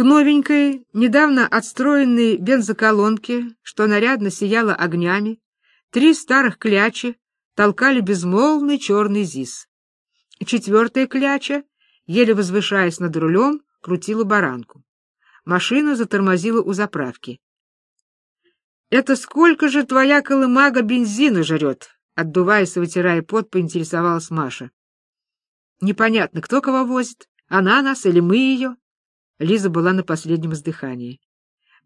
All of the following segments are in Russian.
К новенькой, недавно отстроенной бензоколонке, что нарядно сияла огнями, три старых клячи толкали безмолвный черный зис. Четвертая кляча, еле возвышаясь над рулем, крутила баранку. Машина затормозила у заправки. — Это сколько же твоя колымага бензина жрет? — отдуваясь и вытирая пот, поинтересовалась Маша. — Непонятно, кто кого возит, она нас или мы ее? Лиза была на последнем издыхании.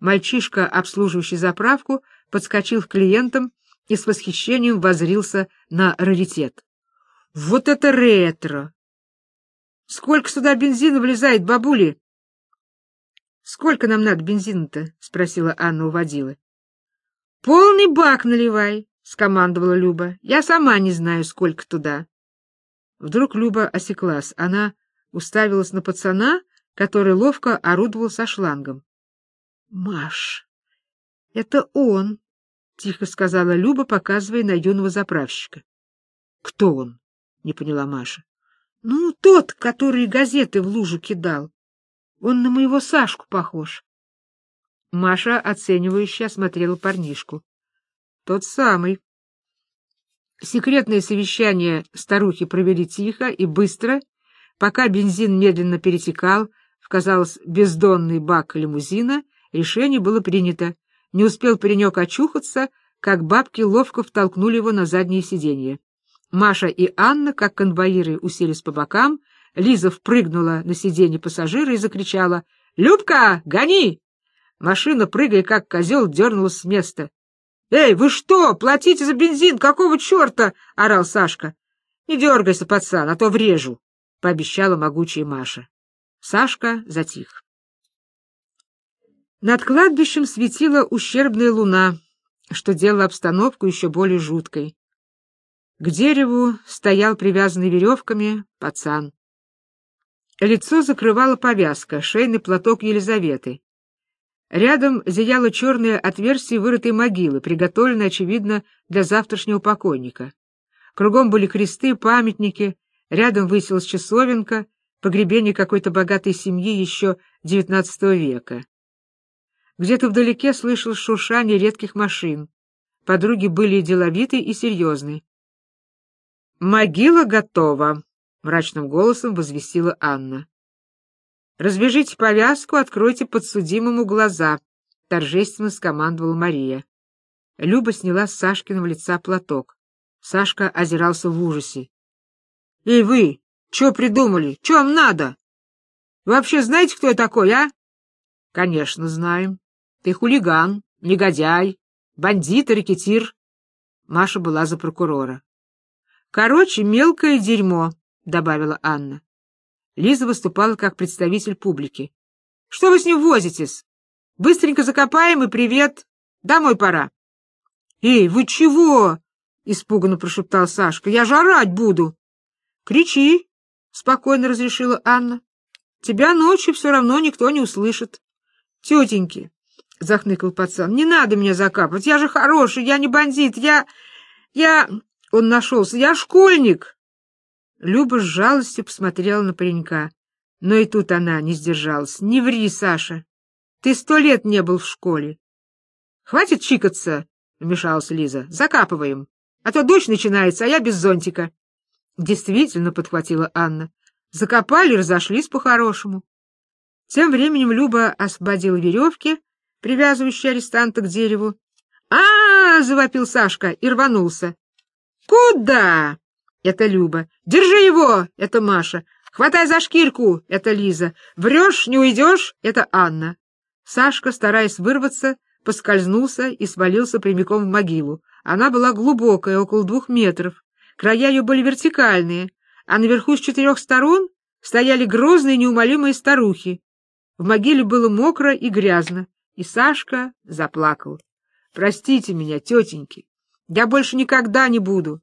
Мальчишка, обслуживающий заправку, подскочил к клиентам и с восхищением возрился на раритет. — Вот это ретро! Сколько сюда бензина влезает, бабули? — Сколько нам надо бензина-то? — спросила Анна у водилы. — Полный бак наливай, — скомандовала Люба. — Я сама не знаю, сколько туда. Вдруг Люба осеклась. Она уставилась на пацана, который ловко орудовал со шлангом. — Маш, это он, — тихо сказала Люба, показывая на юного заправщика. — Кто он? — не поняла Маша. — Ну, тот, который газеты в лужу кидал. Он на моего Сашку похож. Маша оценивающе осмотрела парнишку. — Тот самый. Секретное совещание старухи провели тихо и быстро, пока бензин медленно перетекал в, казалось, бездонный бак лимузина, решение было принято. Не успел паренек очухаться, как бабки ловко втолкнули его на заднее сиденье. Маша и Анна, как конвоиры, уселись по бокам, Лиза впрыгнула на сиденье пассажира и закричала «Любка, гони!» Машина, прыгая как козел, дернулась с места. «Эй, вы что? Платите за бензин! Какого черта?» — орал Сашка. «Не дергайся, пацан, а то врежу», — пообещала могучая Маша. Сашка затих. Над кладбищем светила ущербная луна, что делало обстановку еще более жуткой. К дереву стоял привязанный веревками пацан. Лицо закрывала повязка, шейный платок Елизаветы. Рядом зияло черное отверстие вырытой могилы, приготовленное, очевидно, для завтрашнего покойника. Кругом были кресты, памятники, рядом высилась часовенка, погребение какой-то богатой семьи еще XIX века. Где-то вдалеке слышалось шуршание редких машин. Подруги были деловиты и серьезны. «Могила готова», мрачным голосом возвестила Анна. Развяжите повязку, откройте подсудимому глаза, торжественно скомандовала Мария. Люба сняла с Сашкиного лица платок. Сашка озирался в ужасе. — Эй, вы, что придумали? Что вам надо? Вы вообще знаете, кто я такой, а? — Конечно, знаем. Ты хулиган, негодяй, бандит и. Маша была за прокурора. — Короче, мелкое дерьмо, — добавила Анна. Лиза выступала как представитель публики. — Что вы с ним возитесь? Быстренько закопаем и привет. Домой пора. — Эй, вы чего? — испуганно прошептал Сашка. — Я же орать буду. — Кричи, — спокойно разрешила Анна. — Тебя ночью все равно никто не услышит. — Тетеньки, — захныкал пацан, — не надо меня закапывать. Я же хороший, я не бандит, я... я... Он нашелся. Я школьник. Люба с жалостью посмотрела на паренька. Но и тут она не сдержалась. — Не ври, Саша. Ты сто лет не был в школе. — Хватит чикаться, — вмешалась Лиза. — Закапываем. А то дождь начинается, а я без зонтика. — Действительно, — подхватила Анна. Закопали, разошлись по-хорошему. Тем временем Люба освободила веревки, привязывающие арестанта к дереву. а, -а, -а завопил Сашка и рванулся. «Куда?» Это Люба. «Держи его!» — это Маша. «Хватай за шкирку!» — это Лиза. «Врешь, не уйдешь?» — это Анна. Сашка, стараясь вырваться, поскользнулся и свалился прямиком в могилу. Она была глубокая, около двух метров. Края ее были вертикальные, а наверху с четырех сторон стояли грозные неумолимые старухи. В могиле было мокро и грязно, и Сашка заплакал. «Простите меня, тетеньки, я больше никогда не буду.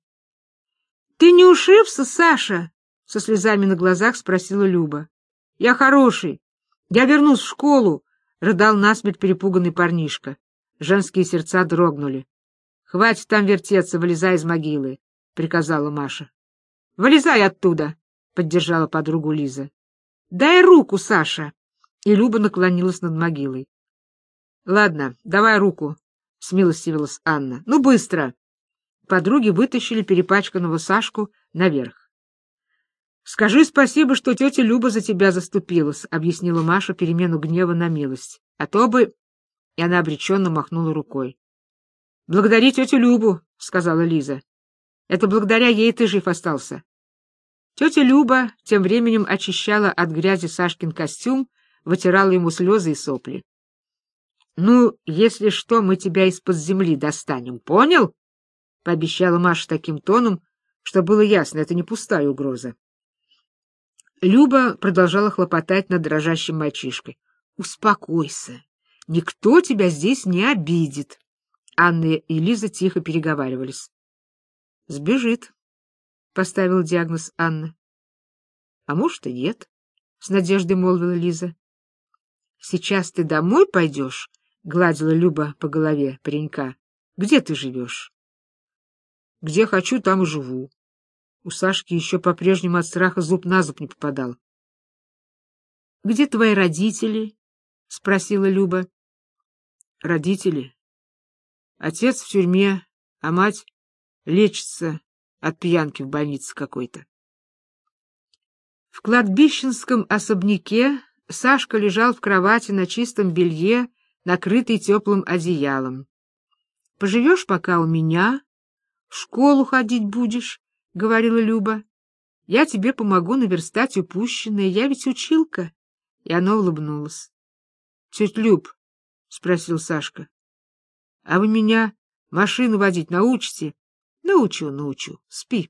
Ты не ушибся, Саша? — со слезами на глазах спросила Люба. — Я хороший. Я вернусь в школу, — рыдал насмерть перепуганный парнишка. Женские сердца дрогнули. — Хватит там вертеться, вылезай из могилы, — приказала Маша. — Вылезай оттуда, — поддержала подругу Лиза. — Дай руку, Саша. и Люба наклонилась над могилой. — Ладно, давай руку, — смилостивилась Анна. — Ну, быстро! Подруги вытащили перепачканного Сашку наверх. — Скажи спасибо, что тетя Люба за тебя заступилась, — объяснила Маша перемену гнева на милость. — А то бы... И она обреченно махнула рукой. — Благодари тетю Любу, — сказала Лиза. — Это благодаря ей ты жив остался. Тетя Люба тем временем очищала от грязи Сашкин костюм, вытирала ему слезы и сопли. — Ну, если что, мы тебя из-под земли достанем, понял? — пообещала Маша таким тоном, что было ясно, это не пустая угроза. Люба продолжала хлопотать над дрожащим мальчишкой. — Успокойся, никто тебя здесь не обидит. Анна и Лиза тихо переговаривались. — Сбежит, — поставил диагноз Анна. — А может, и нет, — с надеждой молвила Лиза. — Сейчас ты домой пойдешь? — гладила Люба по голове паренька. — Где ты живешь? — Где хочу, там и живу. У Сашки еще по-прежнему от страха зуб на зуб не попадал. — Где твои родители? — спросила Люба. — Родители? Отец в тюрьме, а мать лечится от пьянки в больнице какой-то. В кладбищенском особняке Сашка лежал в кровати на чистом белье, накрытый теплым одеялом. — Поживешь пока у меня, в школу ходить будешь, — говорила Люба. — Я тебе помогу наверстать упущенное, я ведь училка. И она улыбнулась. — Тетя Люб, — спросил Сашка, — а вы меня машину водить научите? — Научу, научу, спи.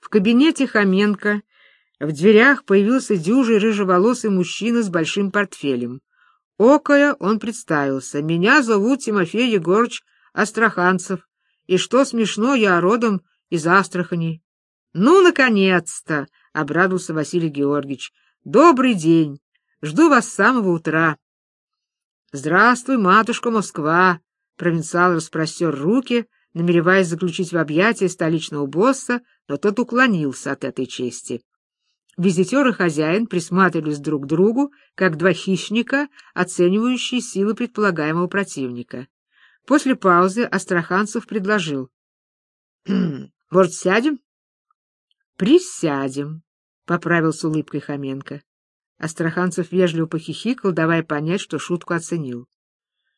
В кабинете Хоменко в дверях появился дюжий рыжеволосый мужчина с большим портфелем. Окая он представился. «Меня зовут Тимофей Егорович Астраханцев. И что смешно, я родом из Астрахани. — Ну, наконец-то! — обрадовался Василий Георгиевич. — Добрый день! Жду вас с самого утра. — Здравствуй, матушка Москва! — провинциал распростер руки, намереваясь заключить в объятия столичного босса, но тот уклонился от этой чести. Визитер и хозяин присматривались друг к другу, как два хищника, оценивающие силы предполагаемого противника. После паузы Астраханцев предложил. — Может, сядем? — Присядем, — поправил с улыбкой Хоменко. Астраханцев вежливо похихикал, давая понять, что шутку оценил.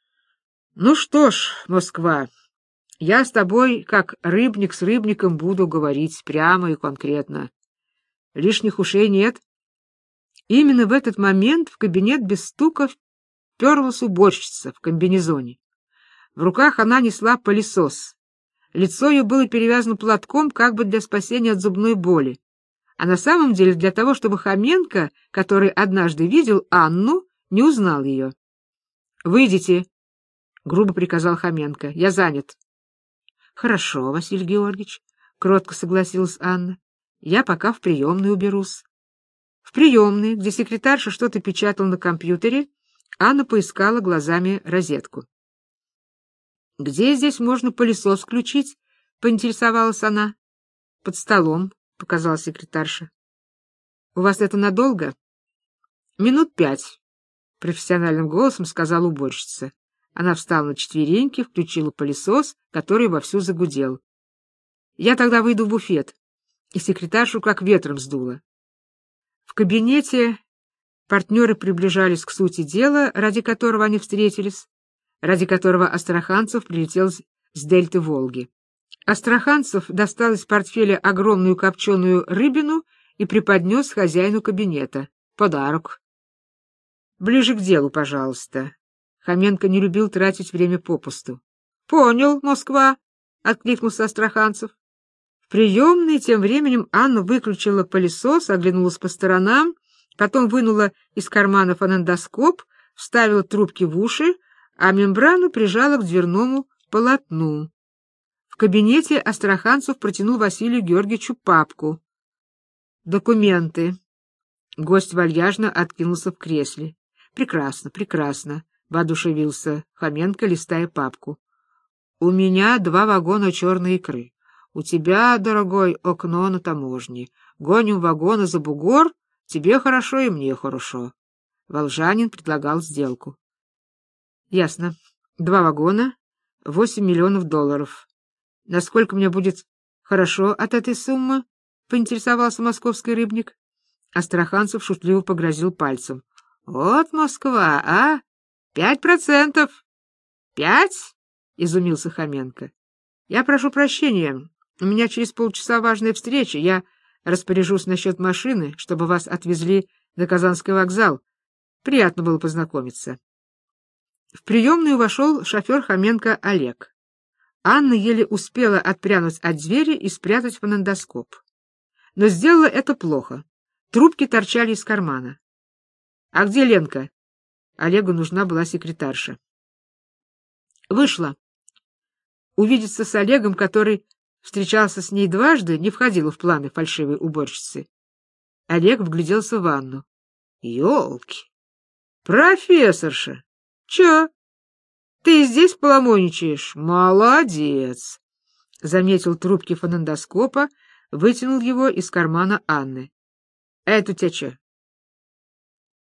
— Ну что ж, Москва, я с тобой, как рыбник с рыбником, буду говорить прямо и конкретно. Лишних ушей нет. Именно в этот момент в кабинет без стука вперлась уборщица в комбинезоне. В руках она несла пылесос. Лицо ее было перевязано платком как бы для спасения от зубной боли. А на самом деле для того, чтобы Хоменко, который однажды видел Анну, не узнал ее. — Выйдите, — грубо приказал Хоменко. — Я занят. — Хорошо, Василий Георгиевич, — кротко согласилась Анна. — Я пока в приемной уберусь. В приемной, где секретарша что-то печатал на компьютере, Анна поискала глазами розетку. — Где здесь можно пылесос включить? — поинтересовалась она. — Под столом, — показала секретарша. — У вас это надолго? — Минут пять, — профессиональным голосом сказала уборщица. Она встала на четвереньки, включила пылесос, который вовсю загудел. — Я тогда выйду в буфет. И секретаршу как ветром сдуло. В кабинете партнеры приближались к сути дела, ради которого они встретились ради которого Астраханцев прилетел с дельты Волги. Астраханцев достал из портфеля огромную копченую рыбину и преподнес хозяину кабинета. Подарок. Ближе к делу, пожалуйста. Хоменко не любил тратить время попусту. — Понял, Москва, — откликнулся Астраханцев. В приемной тем временем Анна выключила пылесос, оглянулась по сторонам, потом вынула из кармана фонендоскоп, вставила трубки в уши, а мембрану прижала к дверному полотну. В кабинете Астраханцев протянул Василию Георгиевичу папку. «Документы». Гость вальяжно откинулся в кресле. «Прекрасно, прекрасно», — воодушевился Хоменко, листая папку. «У меня два вагона черной икры. У тебя, дорогой, окно на таможне. Гоним вагоны за бугор, Тебе хорошо и мне хорошо. Волжанин предлагал сделку. Ясно. Два вагона, восемь миллионов долларов. Насколько мне будет хорошо от этой суммы? Поинтересовался московский рыбник. Астраханцев шутливо погрозил пальцем. Вот Москва, а? Пять процентов. Пять? Изумился Хоменко. Я прошу прощения. У меня через полчаса важная встреча. Я распоряжусь насчет машины, чтобы вас отвезли на Казанский вокзал. Приятно было познакомиться. В приемную вошел шофер Хоменко Олег. Анна еле успела отпрянуть от двери и спрятать фонендоскоп. Но сделала это плохо. Трубки торчали из кармана. — А где Ленка? Олегу нужна была секретарша. Вышла. Увидеться с Олегом, который встречался с ней дважды, не входило в планы фальшивой уборщицы. Олег вгляделся в ванну. Ёлки! Профессорша! Чё? Ты здесь поломоничаешь? Молодец! Заметил трубки фонендоскопа, вытянул его из кармана Анны. Это у тебя чё?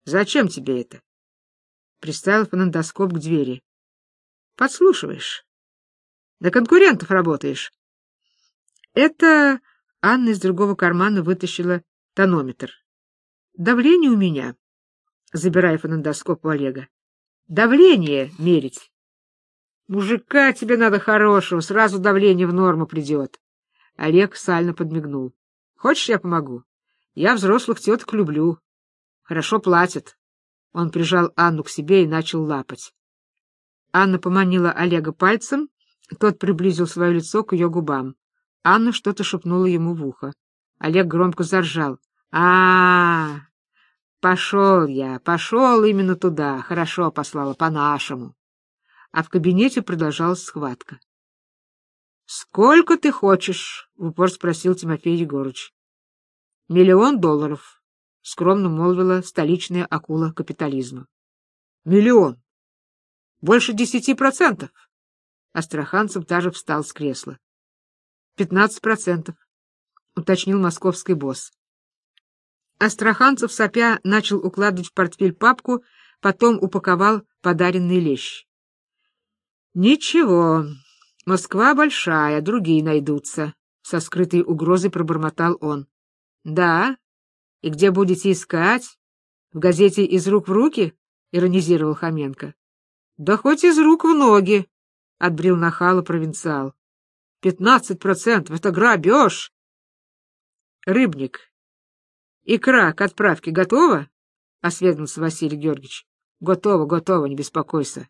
Зачем тебе это? Приставил фонендоскоп к двери. Подслушиваешь. На конкурентов работаешь. Это Анна из другого кармана вытащила тонометр. Давление у меня, забирая фонендоскоп у Олега. Давление мерить. Мужика тебе надо хорошего, сразу давление в норму придет. Олег сально подмигнул. Хочешь, я помогу? Я взрослых теток люблю. Хорошо платят. Он прижал Анну к себе и начал лапать. Анна поманила Олега пальцем, тот приблизил свое лицо к ее губам. Анна что-то шепнула ему в ухо. Олег громко заржал. а, -а, -а Пошел я, пошел именно туда. Хорошо послала, по-нашему. А в кабинете продолжалась схватка. — Сколько ты хочешь? — в упор спросил Тимофей Егорыч. — Миллион долларов, — скромно молвила столичная акула капитализма. — Миллион? Больше десяти процентов? Астраханцев даже встал с кресла. — Пятнадцать процентов, — уточнил московский босс. Астраханцев, сопя, начал укладывать в портфель папку, потом упаковал подаренный лещ. — Ничего, Москва большая, другие найдутся, — со скрытой угрозой пробормотал он. — Да? И где будете искать? В газете «Из рук в руки»? — иронизировал Хоменко. — Да хоть из рук в ноги, — отбрил нахало провинциал. — Пятнадцать процентов — это грабеж. — Рыбник, Икра к отправке готова? — осведомился Василий Георгиевич. — Готово, готово, не беспокойся.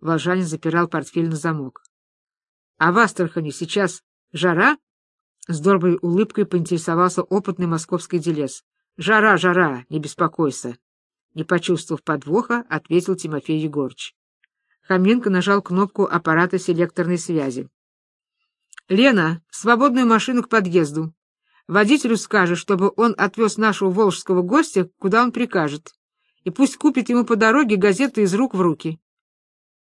Волжанин запирал портфель на замок. — А в Астрахани сейчас жара? — с доброй улыбкой поинтересовался опытный московский делец. — Жара, жара, не беспокойся. Не почувствовав подвоха, ответил Тимофей Егорыч. Хоменко нажал кнопку аппарата селекторной связи. — Лена, свободную машину к подъезду. Водителю скажешь, чтобы он отвез нашего волжского гостя, куда он прикажет, и пусть купит ему по дороге газеты из рук в руки.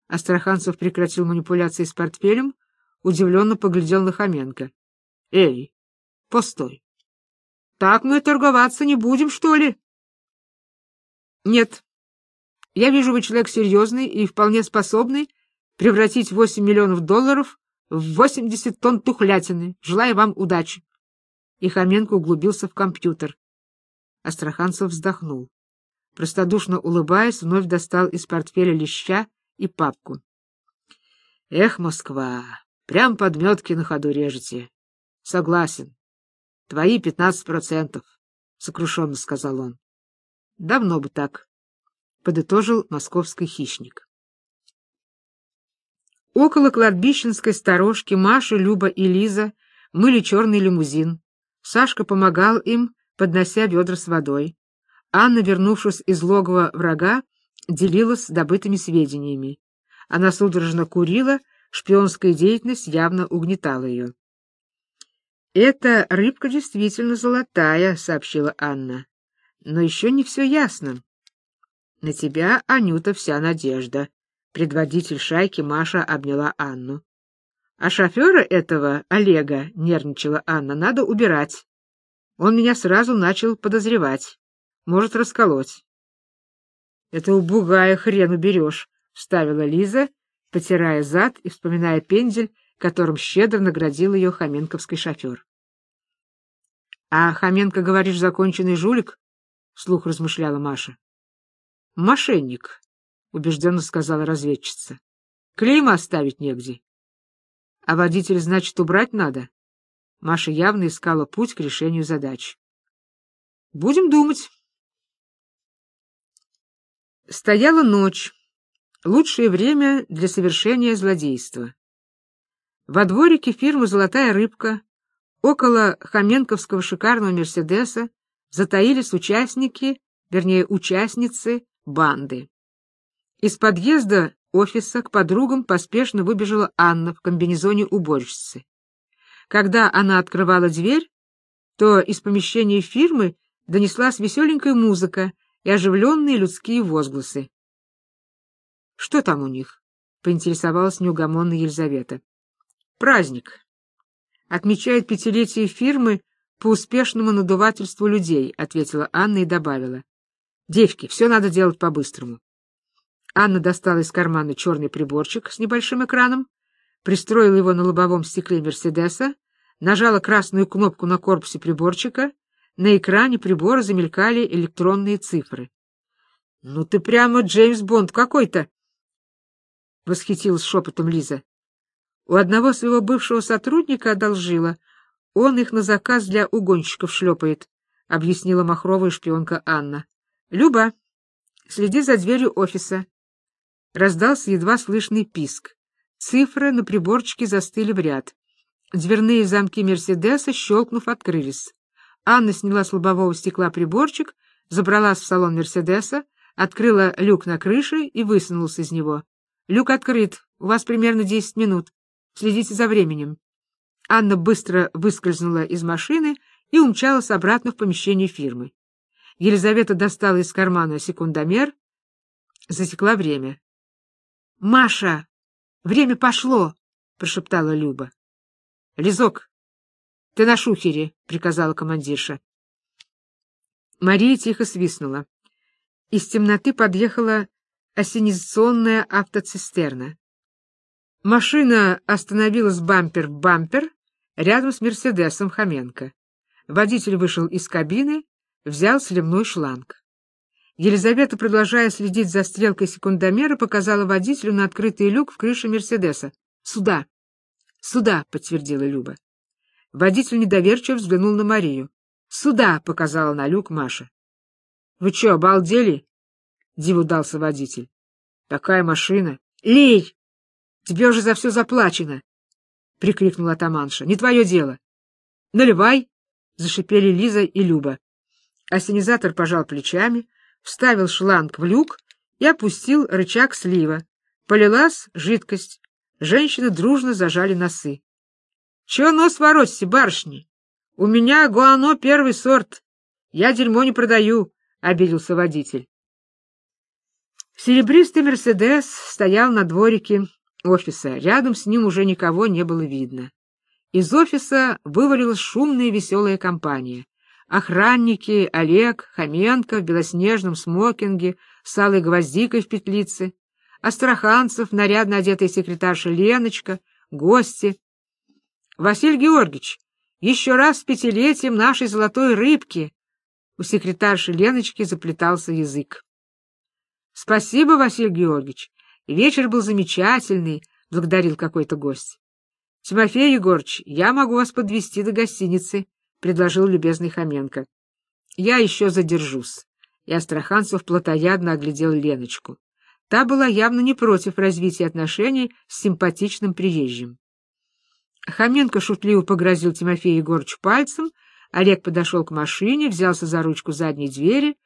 Астраханцев прекратил манипуляции с портфелем, удивленно поглядел на Хоменко. — Эй, постой. Так мы торговаться не будем, что ли? — Нет. Я вижу, вы человек серьезный и вполне способный превратить восемь миллионов долларов в восемьдесят тонн тухлятины. Желаю вам удачи и Хоменко углубился в компьютер. Астраханцев вздохнул. Простодушно улыбаясь, вновь достал из портфеля леща и папку. — Эх, Москва, прям подметки на ходу режете. — Согласен. Твои пятнадцать процентов, — сокрушенно сказал он. — Давно бы так, — подытожил московский хищник. Около кладбищенской сторожки Маша, Люба и Лиза мыли черный лимузин, Сашка помогал им, поднося ведра с водой. Анна, вернувшись из логова врага, делилась добытыми сведениями. Она судорожно курила, шпионская деятельность явно угнетала ее. «Эта рыбка действительно золотая», — сообщила Анна. «Но еще не все ясно. На тебя, Анюта, вся надежда». Предводитель шайки Маша обняла Анну. А шофера этого, Олега, нервничала Анна, надо убирать. Он меня сразу начал подозревать. Может расколоть. — Это у бугая хрен уберешь, — вставила Лиза, потирая зад и вспоминая пендель, которым щедро наградил ее хоменковский шофер. — А Хоменко, говоришь, законченный жулик? — вслух размышляла Маша. — Мошенник, — убежденно сказала разведчица. — Клейма оставить негде. — А водителя, значит, убрать надо? Маша явно искала путь к решению задач. — Будем думать. Стояла ночь, лучшее время для совершения злодейства. Во дворике фирмы «Золотая рыбка» около Хоменковского шикарного «Мерседеса» затаились участники, вернее, участницы банды. Из подъезда офиса к подругам поспешно выбежала Анна в комбинезоне уборщицы. Когда она открывала дверь, то из помещения фирмы донеслась веселенькая музыка и оживленные людские возгласы. — Что там у них? — поинтересовалась неугомонная Елизавета. — Праздник. Отмечают пятилетие фирмы по успешному надувательству людей, — ответила Анна и добавила. — Девки, все надо делать по-быстрому. Анна достала из кармана черный приборчик с небольшим экраном, пристроила его на лобовом стекле Мерседеса, нажала красную кнопку на корпусе приборчика — на экране прибора замелькали электронные цифры. — Ну ты прямо Джеймс Бонд какой-то! — восхитилась шепотом Лиза. — У одного своего бывшего сотрудника одолжила. Он их на заказ для угонщиков шлепает, — объяснила махровая шпионка Анна. — Люба, следи за дверью офиса. Раздался едва слышный писк. Цифры на приборчике застыли в ряд. Дверные замки Мерседеса, щелкнув, открылись. Анна сняла с лобового стекла приборчик, забралась в салон Мерседеса, открыла люк на крыше и высунулась из него. «Люк открыт. У вас примерно десять минут. Следите за временем». Анна быстро выскользнула из машины и умчалась обратно в помещение фирмы. Елизавета достала из кармана секундомер, засекла время. «Маша, время пошло!» — прошептала Люба. «Лизок, — Ты на шухере, — приказала командирша. Мария тихо свистнула. Из темноты подъехала осенизационная автоцистерна. Машина остановилась бампер в бампер рядом с Мерседесом Хоменко. Водитель вышел из кабины, взял сливной шланг. Елизавета, продолжая следить за стрелкой секундомера, показала водителю на открытый люк в крыше Мерседеса. «Сюда!» «Сюда!» — подтвердила Люба. Водитель недоверчиво взглянул на Марию. «Сюда!» — показала на люк Маша. «Вы что, обалдели?» — диву дался водитель. «Такая машина!» «Лей! Тебе уже за все заплачено!» — прикрикнула атаманша. «Не твое дело!» «Наливай!» — зашипели Лиза и Люба. Ассенизатор пожал плечами, вставил шланг в люк и опустил рычаг слива. Полилась жидкость. Женщины дружно зажали носы. — Чего нос воротите, барышни? У меня гуано первый сорт. Я дерьмо не продаю, — обиделся водитель. Серебристый «Мерседес» стоял на дворике офиса. Рядом с ним уже никого не было видно. Из офиса вывалилась шумная веселая компания. Охранники Олег, Хоменко в белоснежном смокинге с алой гвоздикой в петлице, Астраханцев, нарядно одетая секретарша Леночка, гости, Василий Георгиевич, еще раз с пятилетием нашей золотой рыбки. У секретарши Леночки заплетался язык. Спасибо, Василий Георгиевич. Вечер был замечательный, благодарил какой-то гость. Тимофей Егорович, я могу вас подвести до гостиницы, предложил любезный Хоменко. Я еще задержусь. И Астраханцев плотоядно оглядел Леночку. Та была явно не против развития отношений с симпатичным приезжим. Хоменко шутливо погрозил Тимофею Егорычу пальцем, Олег подошел к машине, взялся за ручку задней двери,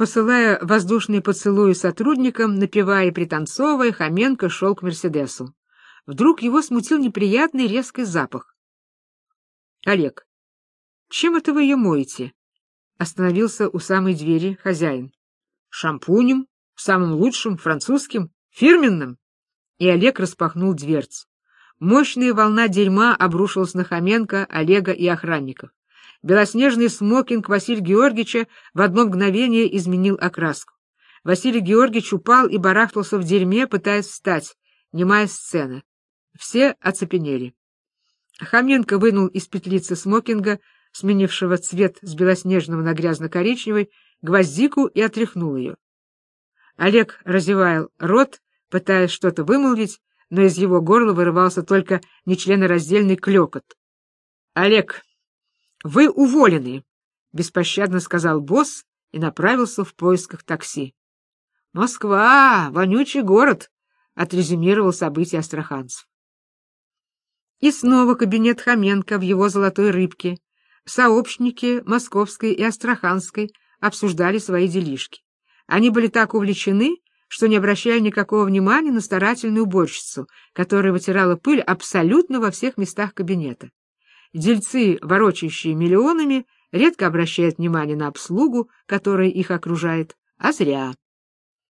посылая воздушные поцелуи сотрудникам, напевая и пританцовывая, Хоменко шел к Мерседесу. Вдруг его смутил неприятный резкий запах. — Олег, чем это вы ее моете? — остановился у самой двери хозяин. — Шампунем, самым лучшим, французским, фирменным. И Олег распахнул дверцу. Мощная волна дерьма обрушилась на Хоменко, Олега и охранников. Белоснежный смокинг Василия Георгиевича в одно мгновение изменил окраску. Василий Георгиевич упал и барахтался в дерьме, пытаясь встать. Немая сцена. Все оцепенели. Хоменко вынул из петлицы смокинга, сменившего цвет с белоснежного на грязно-коричневый, гвоздику и отряхнул ее. Олег разевал рот, пытаясь что-то вымолвить, но из его горла вырывался только нечленораздельный клекот. — Олег, вы уволены, — беспощадно сказал босс и направился в поисках такси. — Москва, вонючий город, — отрезюмировал события астраханцев. И снова кабинет Хоменко в его золотой рыбке. Сообщники Московской и Астраханской обсуждали свои делишки. Они были так увлечены, что не обращали никакого внимания на старательную уборщицу, которая вытирала пыль абсолютно во всех местах кабинета. Дельцы, ворочающие миллионами, редко обращают внимание на обслугу, которая их окружает, а зря.